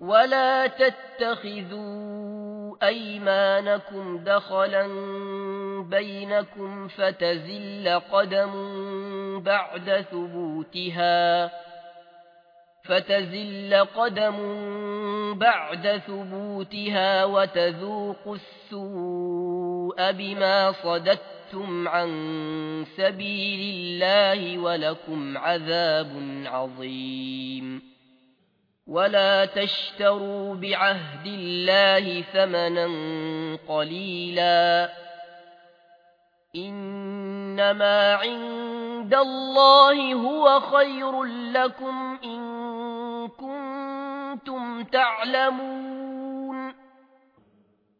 ولا تتخذوا أيمانكم دخلا بينكم فتزل قدم بعد ثبوتها فتزل قدم بعد ثبوتها وتذوق السوء بما صددتم عن سبيل الله ولكم عذاب عظيم ولا تشتروا بعهد الله ثمنا قليلا إنما عند الله هو خير لكم إن كنتم تعلمون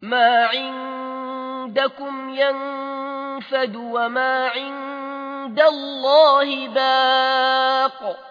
ما عندكم ينفد وما عند الله باق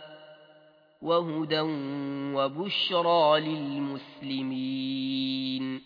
وهدى وبشرى للمسلمين